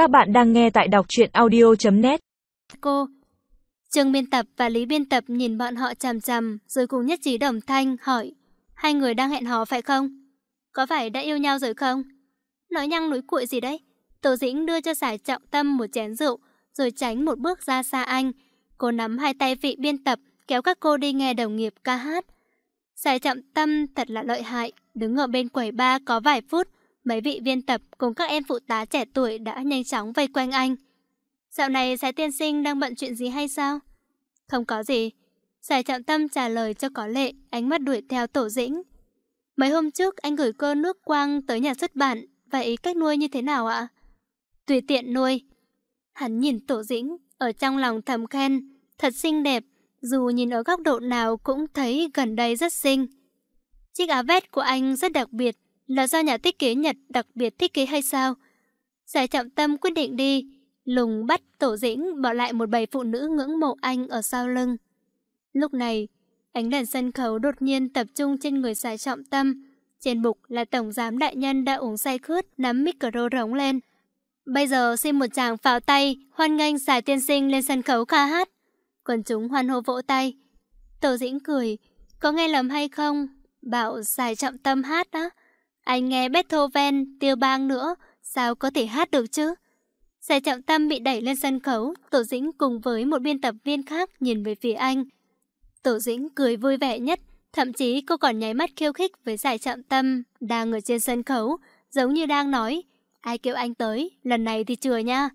Các bạn đang nghe tại đọc truyện audio.net Cô Trương biên tập và Lý biên tập nhìn bọn họ chằm chằm rồi cùng nhất trí đồng thanh hỏi Hai người đang hẹn hò phải không? Có phải đã yêu nhau rồi không? Nói nhăng núi cuội gì đấy? Tổ dĩnh đưa cho giải trọng tâm một chén rượu rồi tránh một bước ra xa anh. Cô nắm hai tay vị biên tập kéo các cô đi nghe đồng nghiệp ca hát. Giải trọng tâm thật là lợi hại, đứng ở bên quầy ba có vài phút Mấy vị viên tập cùng các em phụ tá trẻ tuổi đã nhanh chóng vây quanh anh. Dạo này Sái tiên sinh đang bận chuyện gì hay sao? Không có gì. Giải trọng tâm trả lời cho có lệ, ánh mắt đuổi theo tổ dĩnh. Mấy hôm trước anh gửi cô nước quang tới nhà xuất bản, vậy cách nuôi như thế nào ạ? Tùy tiện nuôi. Hắn nhìn tổ dĩnh, ở trong lòng thầm khen, thật xinh đẹp, dù nhìn ở góc độ nào cũng thấy gần đây rất xinh. Chiếc áo vest của anh rất đặc biệt, là do nhà thiết kế Nhật đặc biệt thiết kế hay sao? Giải trọng tâm quyết định đi, lùng bắt tổ dĩnh bỏ lại một bầy phụ nữ ngưỡng mộ anh ở sau lưng. Lúc này, ánh đèn sân khấu đột nhiên tập trung trên người giải trọng tâm. Trên bục là tổng giám đại nhân đã uống say khướt, nắm micro rống lên. Bây giờ xin một chàng pháo tay, hoan nghênh giải tiên sinh lên sân khấu ca hát. Quần chúng hoan hô vỗ tay. Tổ dĩnh cười, có nghe lầm hay không? Bảo giải trọng tâm hát đó. Anh nghe Beethoven, tiêu bang nữa, sao có thể hát được chứ? Giải trọng tâm bị đẩy lên sân khấu, Tổ Dĩnh cùng với một biên tập viên khác nhìn về phía anh. Tổ Dĩnh cười vui vẻ nhất, thậm chí cô còn nháy mắt khiêu khích với giải trọng tâm đang ở trên sân khấu, giống như đang nói, ai kêu anh tới, lần này thì chừa nha.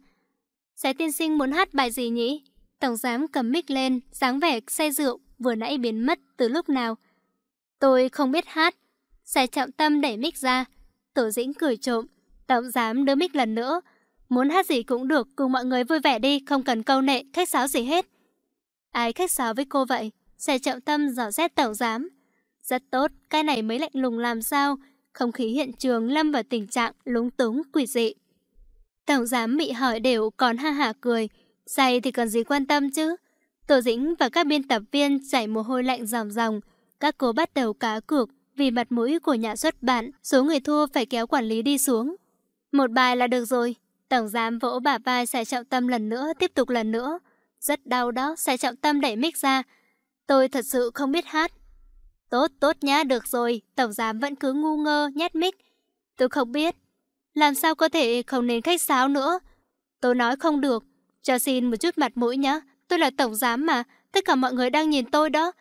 Giải tiên sinh muốn hát bài gì nhỉ? Tổng giám cầm mic lên, dáng vẻ say rượu, vừa nãy biến mất từ lúc nào. Tôi không biết hát, Xe trọng tâm đẩy mic ra. Tổ dĩnh cười trộm. Tổng giám đưa mic lần nữa. Muốn hát gì cũng được, cùng mọi người vui vẻ đi, không cần câu nệ, khách sáo gì hết. Ai khách sáo với cô vậy? Xe trọng tâm dò xét tổng giám. Rất tốt, cái này mới lạnh lùng làm sao? Không khí hiện trường lâm vào tình trạng lúng túng, quỷ dị. Tổng giám bị hỏi đều còn ha hả cười. Say thì cần gì quan tâm chứ? Tổ dĩnh và các biên tập viên chảy mồ hôi lạnh ròng ròng. Các cô bắt đầu cá cược, vì mặt mũi của nhà xuất bản, số người thua phải kéo quản lý đi xuống. Một bài là được rồi. Tổng giám vỗ bả vai xài trọng tâm lần nữa, tiếp tục lần nữa. Rất đau đó, xài trọng tâm đẩy mic ra. Tôi thật sự không biết hát. Tốt, tốt nhá, được rồi. Tổng giám vẫn cứ ngu ngơ, nhét mic. Tôi không biết. Làm sao có thể không nên khách sáo nữa? Tôi nói không được. Cho xin một chút mặt mũi nhá. Tôi là tổng giám mà. Tất cả mọi người đang nhìn tôi đó.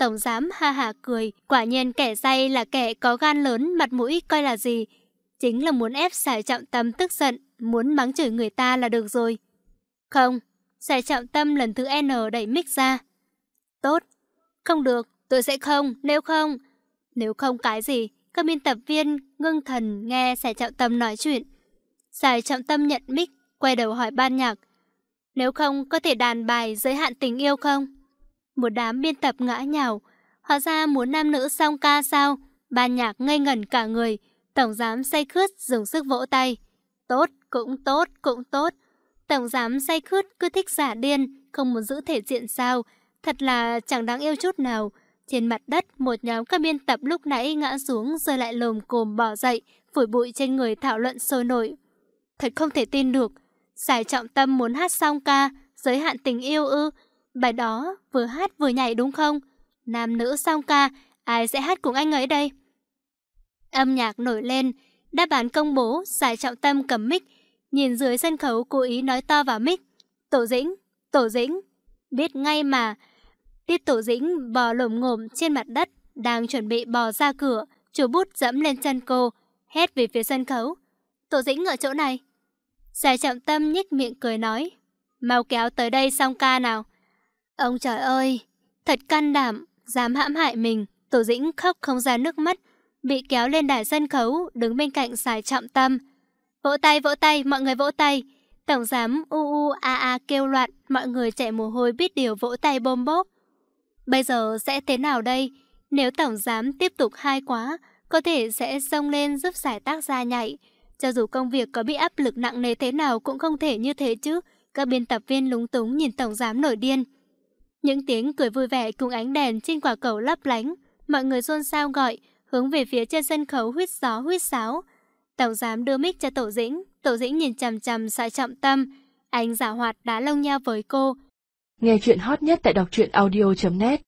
Tổng giám ha hà cười, quả nhiên kẻ say là kẻ có gan lớn, mặt mũi coi là gì. Chính là muốn ép xài trọng tâm tức giận, muốn mắng chửi người ta là được rồi. Không, xài trọng tâm lần thứ N đẩy mic ra. Tốt, không được, tôi sẽ không, nếu không. Nếu không cái gì, các biên tập viên ngưng thần nghe xài trọng tâm nói chuyện. Xài trọng tâm nhận mic, quay đầu hỏi ban nhạc. Nếu không, có thể đàn bài giới hạn tình yêu không? Một đám biên tập ngã nhào. Hóa ra muốn nam nữ song ca sao? Ban nhạc ngây ngẩn cả người. Tổng giám say khướt dùng sức vỗ tay. Tốt, cũng tốt, cũng tốt. Tổng giám say khướt cứ thích giả điên, không muốn giữ thể diện sao. Thật là chẳng đáng yêu chút nào. Trên mặt đất, một nhóm các biên tập lúc nãy ngã xuống rồi lại lồm cồm bỏ dậy, phủi bụi trên người thảo luận sôi nổi. Thật không thể tin được. Giải trọng tâm muốn hát song ca, giới hạn tình yêu ư. Bài đó vừa hát vừa nhảy đúng không? Nam nữ song ca, ai sẽ hát cùng anh ấy đây? Âm nhạc nổi lên, đáp án công bố, giải trọng tâm cầm mic, nhìn dưới sân khấu cố ý nói to vào mic. Tổ dĩnh, tổ dĩnh, biết ngay mà. Tiếp tổ dĩnh bò lồm ngồm trên mặt đất, đang chuẩn bị bò ra cửa, chú bút dẫm lên chân cô, hét về phía sân khấu. Tổ dĩnh ở chỗ này. Giải trọng tâm nhếch miệng cười nói, mau kéo tới đây xong ca nào. Ông trời ơi, thật can đảm, dám hãm hại mình. Tổ dĩnh khóc không ra nước mắt, bị kéo lên đài sân khấu, đứng bên cạnh xài trọng tâm. Vỗ tay, vỗ tay, mọi người vỗ tay. Tổng giám u u a a kêu loạn, mọi người chạy mồ hôi biết điều vỗ tay bôm bốp. Bây giờ sẽ thế nào đây? Nếu tổng giám tiếp tục hai quá, có thể sẽ xông lên giúp giải tác ra nhạy. Cho dù công việc có bị áp lực nặng nề thế nào cũng không thể như thế chứ. Các biên tập viên lúng túng nhìn tổng giám nổi điên. Những tiếng cười vui vẻ cùng ánh đèn trên quả cầu lấp lánh, mọi người xôn xao gọi, hướng về phía trên sân khấu huýt gió huýt sáo. Tổng giám đưa mic cho Tổ Dĩnh. Tổ Dĩnh nhìn chằm chằm Sài Trọng Tâm. Anh giả hoạt đá lông nhau với cô. Nghe chuyện hot nhất tại đọc truyện audio.net